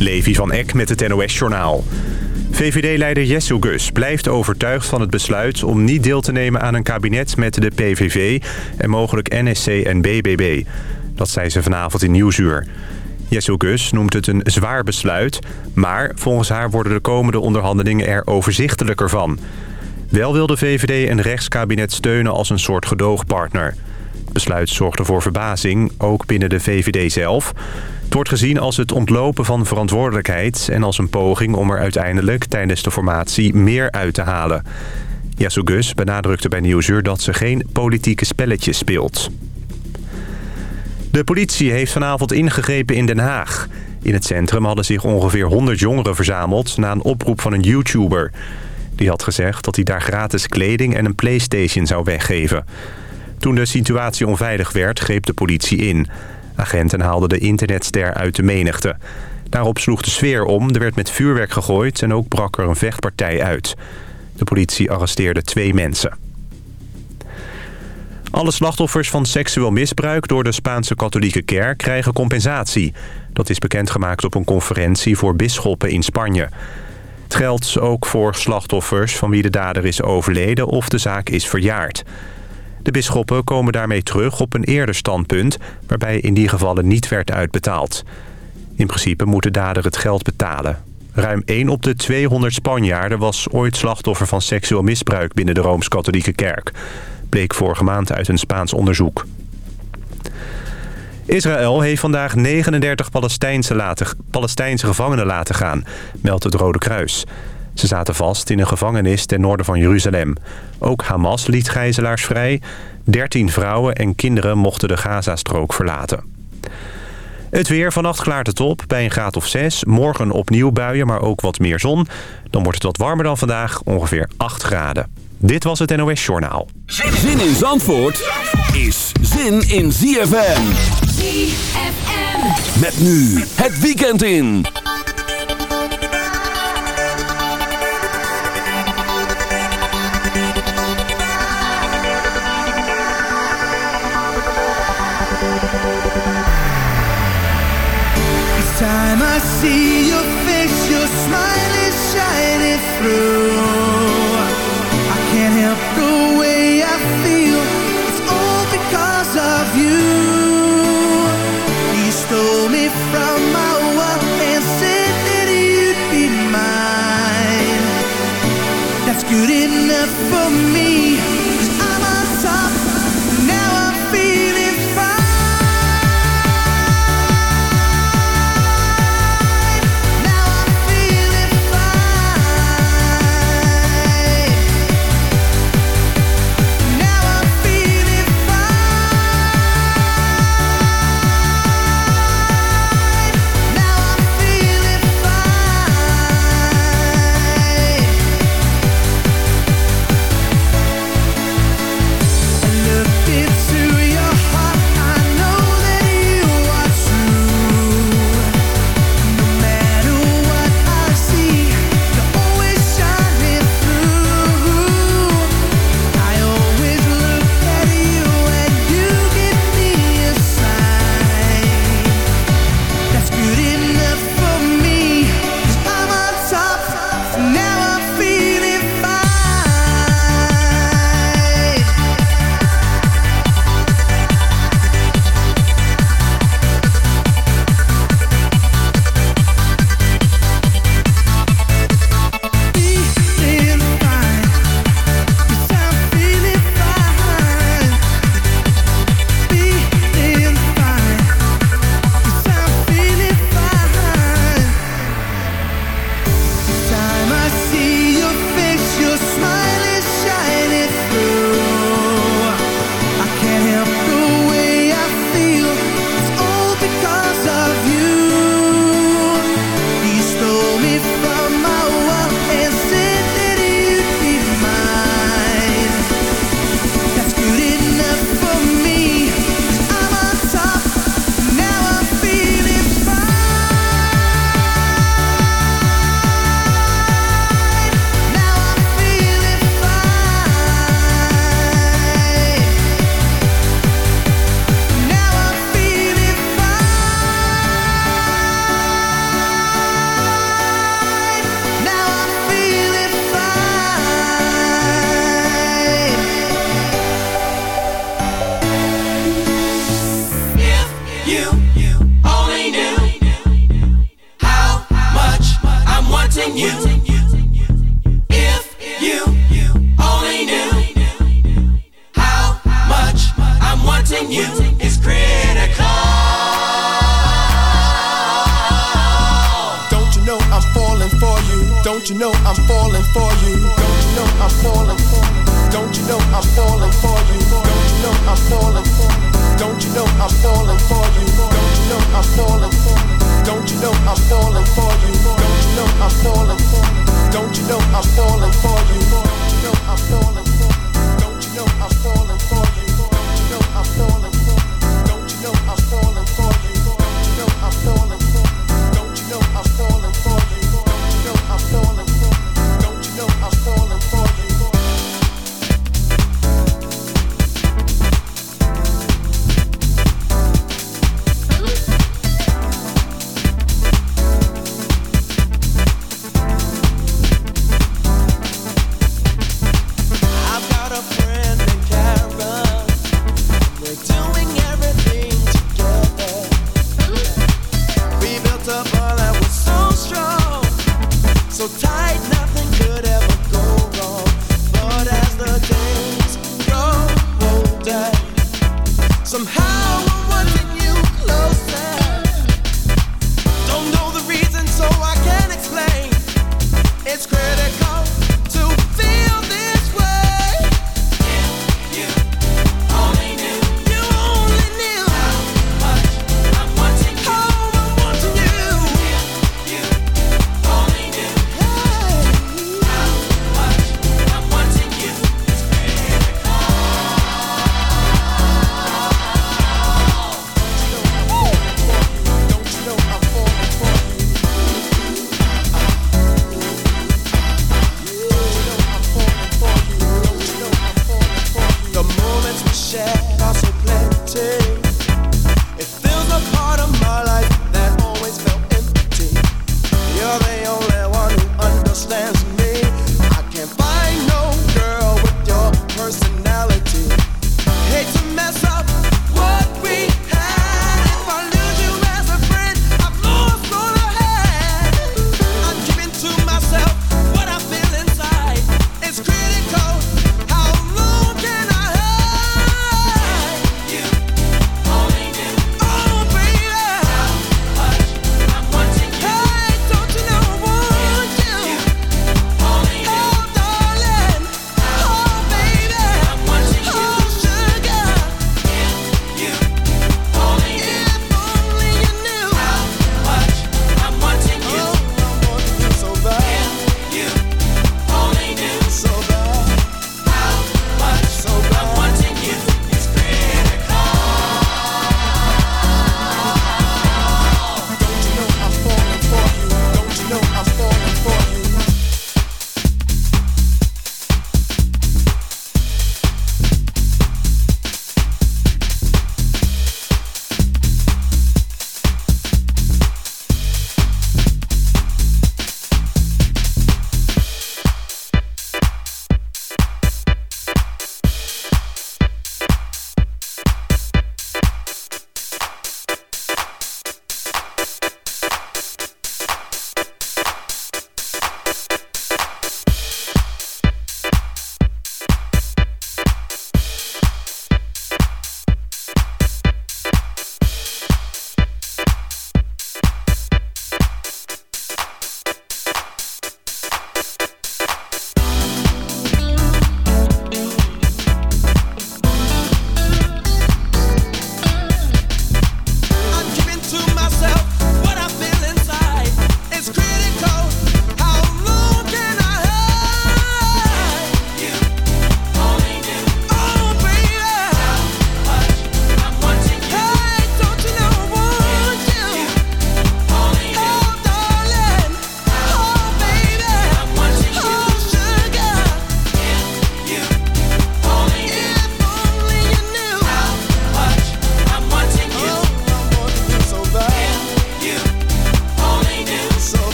Levi van Eck met het NOS-journaal. VVD-leider Jessel Gus blijft overtuigd van het besluit... om niet deel te nemen aan een kabinet met de PVV... en mogelijk NSC en BBB. Dat zei ze vanavond in Nieuwsuur. Jessel Gus noemt het een zwaar besluit... maar volgens haar worden de komende onderhandelingen er overzichtelijker van. Wel wil de VVD een rechtskabinet steunen als een soort gedoogpartner. Het besluit zorgde voor verbazing, ook binnen de VVD zelf... Het wordt gezien als het ontlopen van verantwoordelijkheid... en als een poging om er uiteindelijk tijdens de formatie meer uit te halen. Yassou Gus benadrukte bij Nieuwsuur dat ze geen politieke spelletjes speelt. De politie heeft vanavond ingegrepen in Den Haag. In het centrum hadden zich ongeveer 100 jongeren verzameld... na een oproep van een YouTuber. Die had gezegd dat hij daar gratis kleding en een Playstation zou weggeven. Toen de situatie onveilig werd, greep de politie in... Agenten haalden de internetster uit de menigte. Daarop sloeg de sfeer om, er werd met vuurwerk gegooid... en ook brak er een vechtpartij uit. De politie arresteerde twee mensen. Alle slachtoffers van seksueel misbruik door de Spaanse katholieke kerk krijgen compensatie. Dat is bekendgemaakt op een conferentie voor bisschoppen in Spanje. Het geldt ook voor slachtoffers van wie de dader is overleden of de zaak is verjaard. De bisschoppen komen daarmee terug op een eerder standpunt... waarbij in die gevallen niet werd uitbetaald. In principe moet de dader het geld betalen. Ruim 1 op de 200 Spanjaarden was ooit slachtoffer van seksueel misbruik... binnen de Rooms-Katholieke Kerk. Bleek vorige maand uit een Spaans onderzoek. Israël heeft vandaag 39 Palestijnse, Palestijnse gevangenen laten gaan, meldt het Rode Kruis. Ze zaten vast in een gevangenis ten noorden van Jeruzalem. Ook Hamas liet gijzelaars vrij. 13 vrouwen en kinderen mochten de Gazastrook verlaten. Het weer, vannacht klaart het op bij een graad of 6. Morgen opnieuw buien, maar ook wat meer zon. Dan wordt het wat warmer dan vandaag, ongeveer 8 graden. Dit was het NOS Journaal. Zin in Zandvoort is zin in ZFM. ZFM. Met nu het weekend in. See your face, your smile is shining through.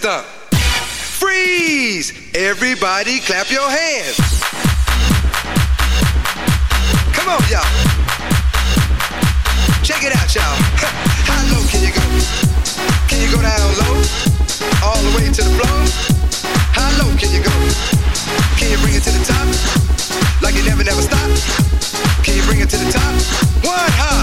Left foot. Freeze! Everybody clap your hands. Come on, y'all. Check it out, y'all. How low can you go? Can you go down low? All the way to the floor? How low can you go? Can you bring it to the top? Like you never, never stop? Can you bring it to the top? One hop.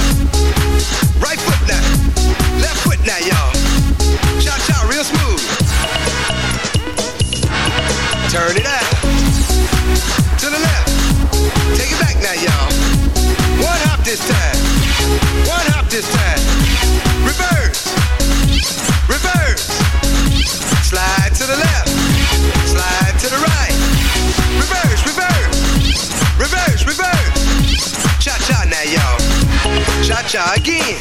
Cha again.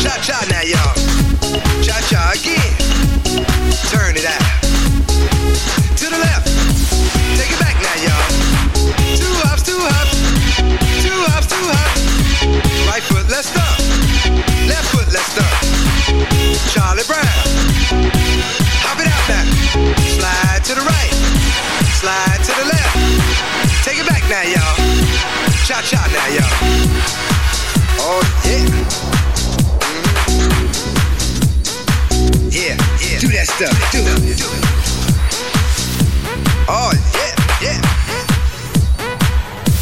Cha cha now, y'all. Cha cha again. Turn it out. To the left. Take it back now, y'all. Two hops, two hops. Two hops, two hops. Right foot, let's stomp. Left foot, let's stomp. Charlie Brown. Hop it out now. Slide to the right. Slide to the left. Take it back now, y'all. Cha cha now, y'all. Oh yeah, yeah.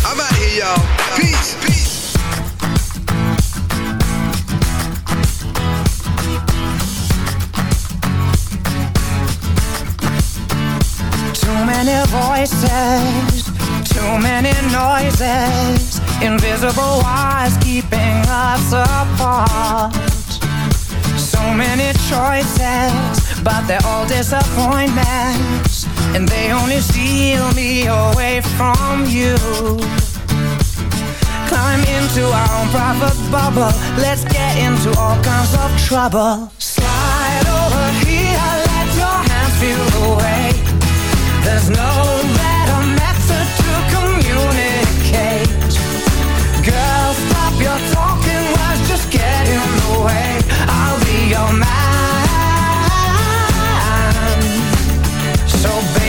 I'm out here, y'all. Peace, peace. Too many voices, too many noises, invisible wires keeping us apart. So many choices, but they're all disappointments, and they only steal me away from you. Climb into our own private bubble, let's get into all kinds of trouble. Slide over here, let your hands feel the way. There's no better method to communicate. Girl, stop your talking, words just get in the way. I'll be your man.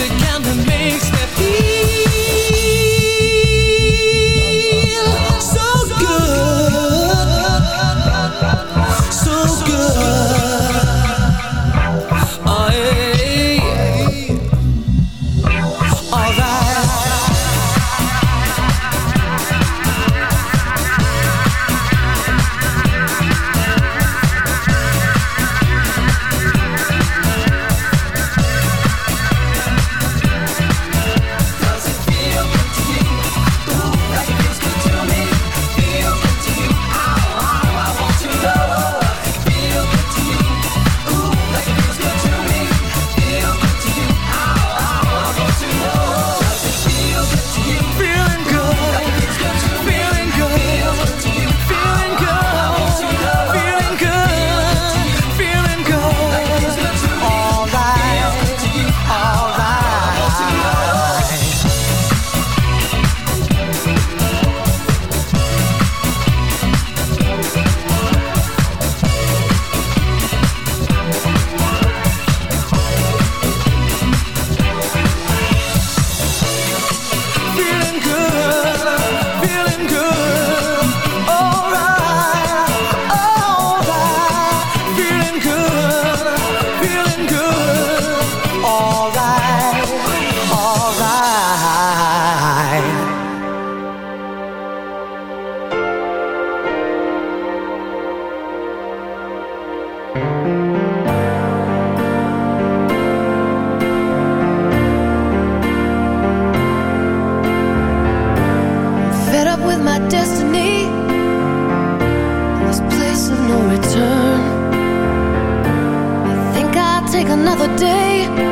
Music my destiny. This place of no return. I think I'll take another day.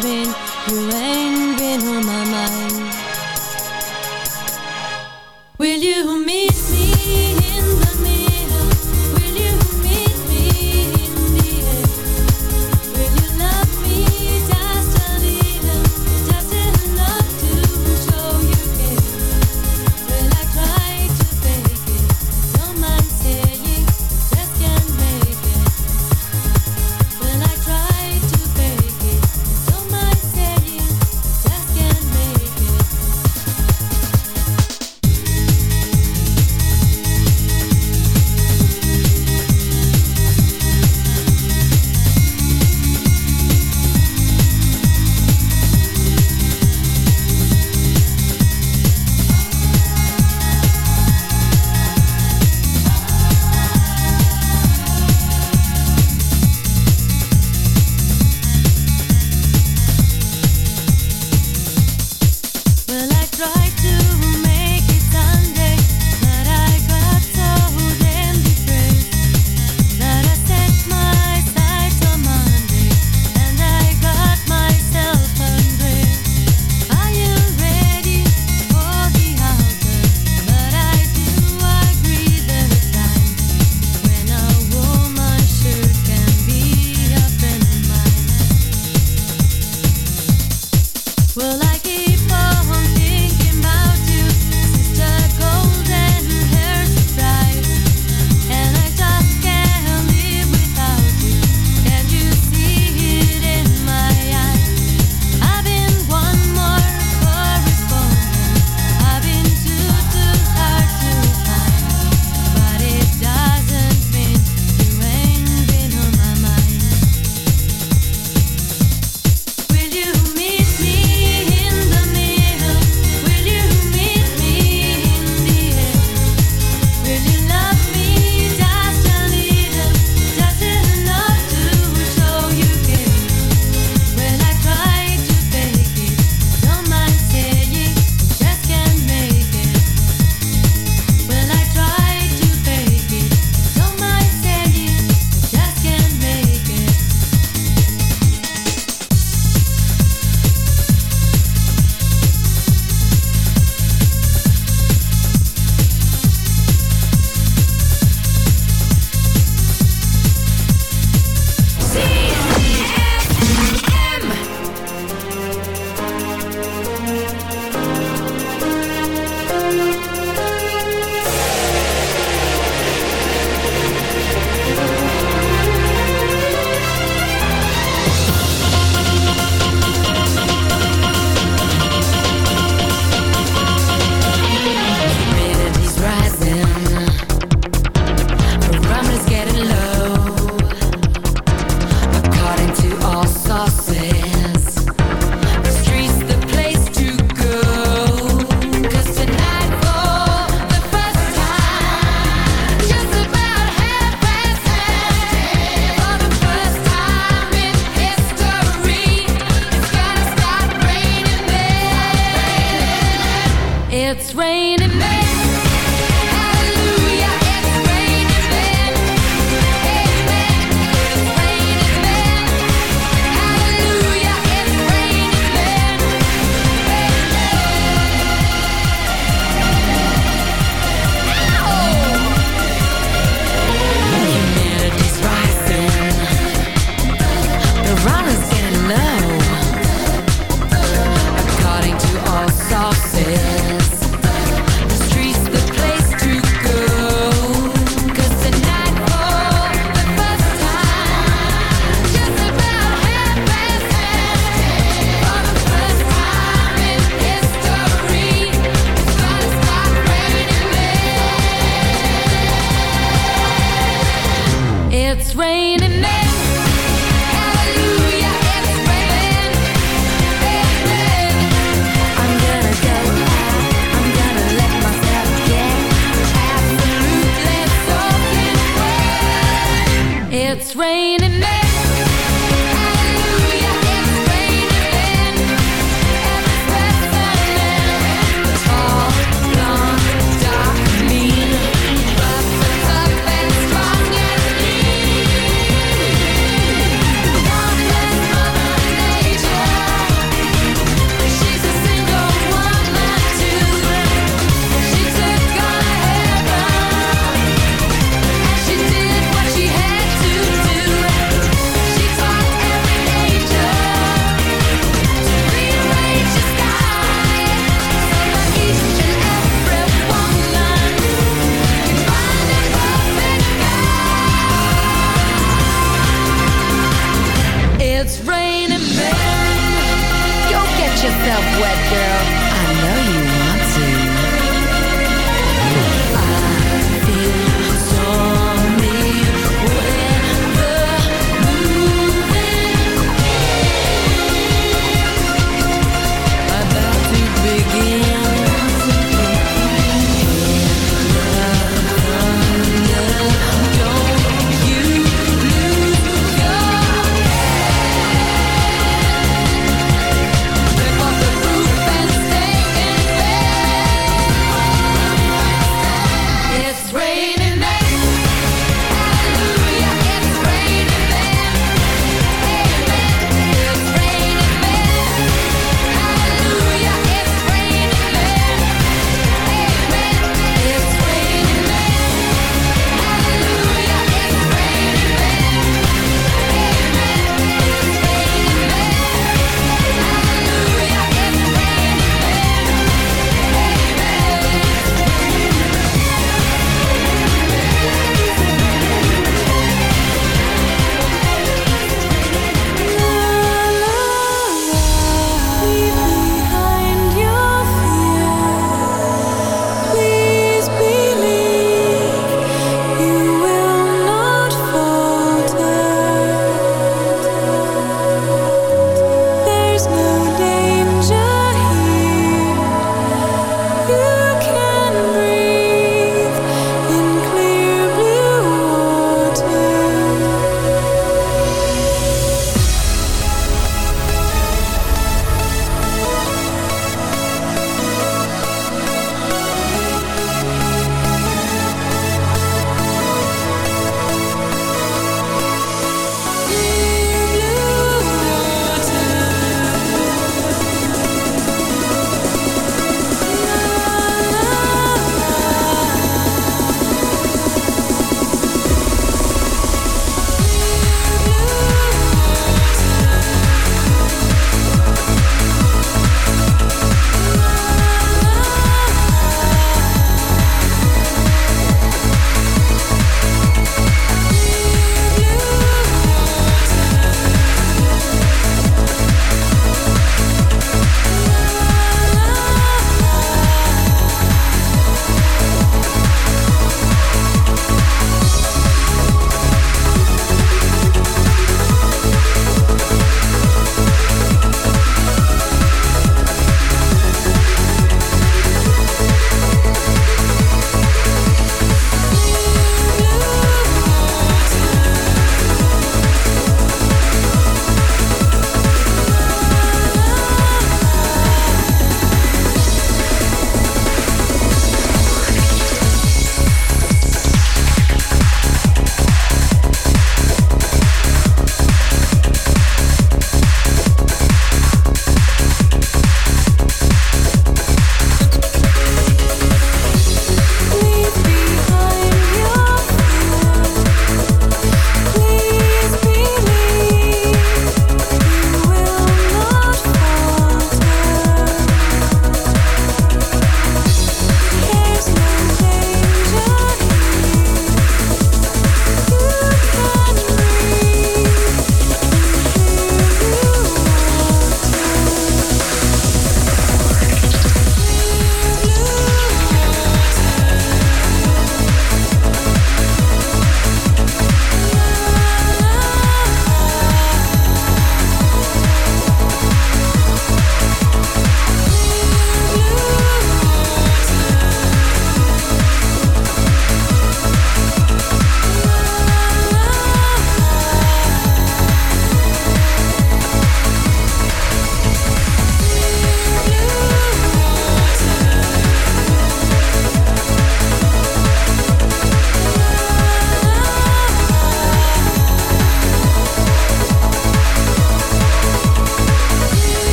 Doesn't you ain't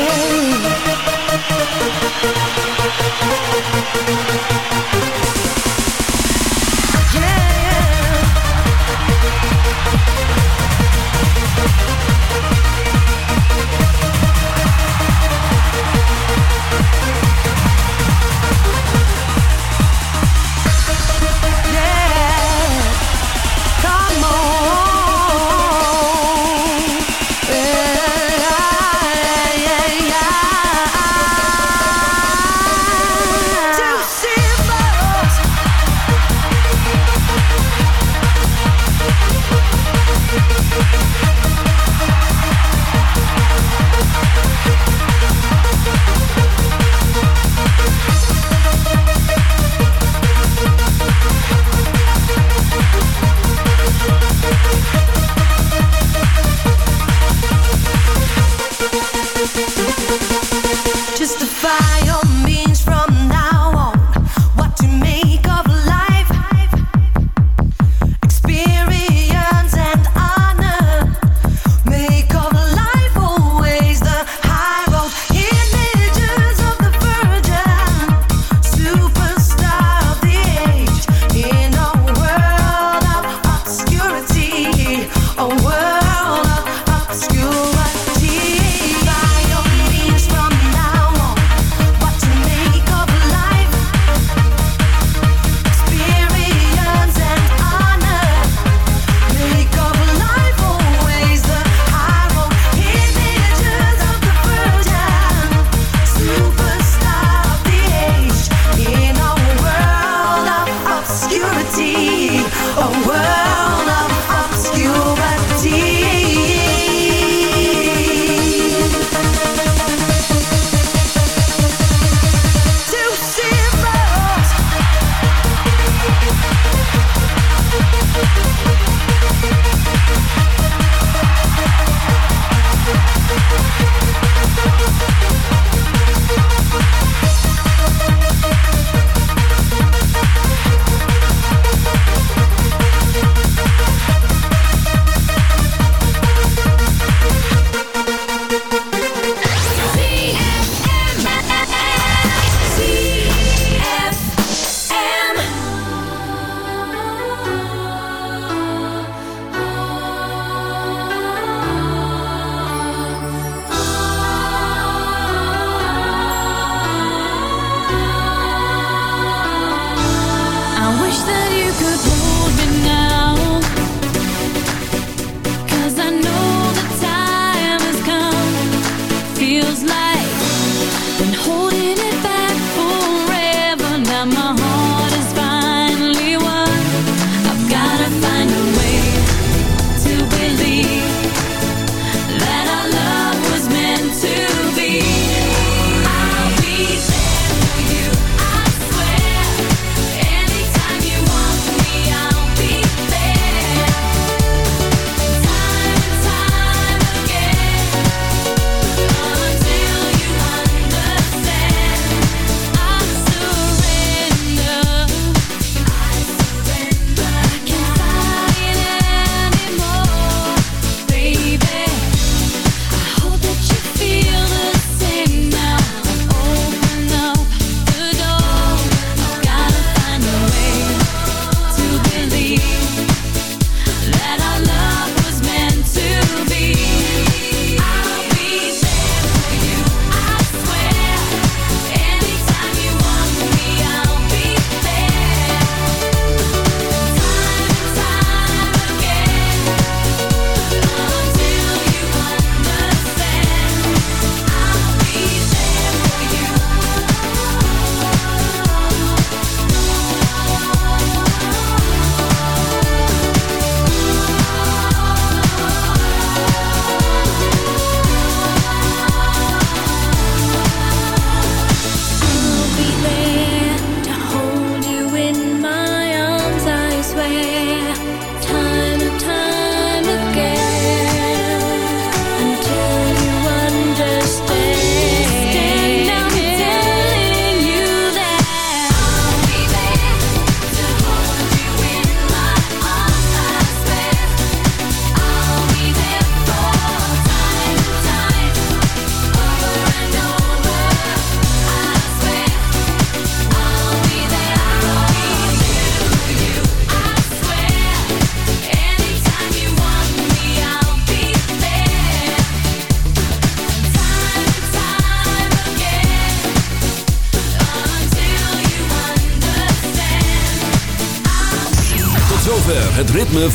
again.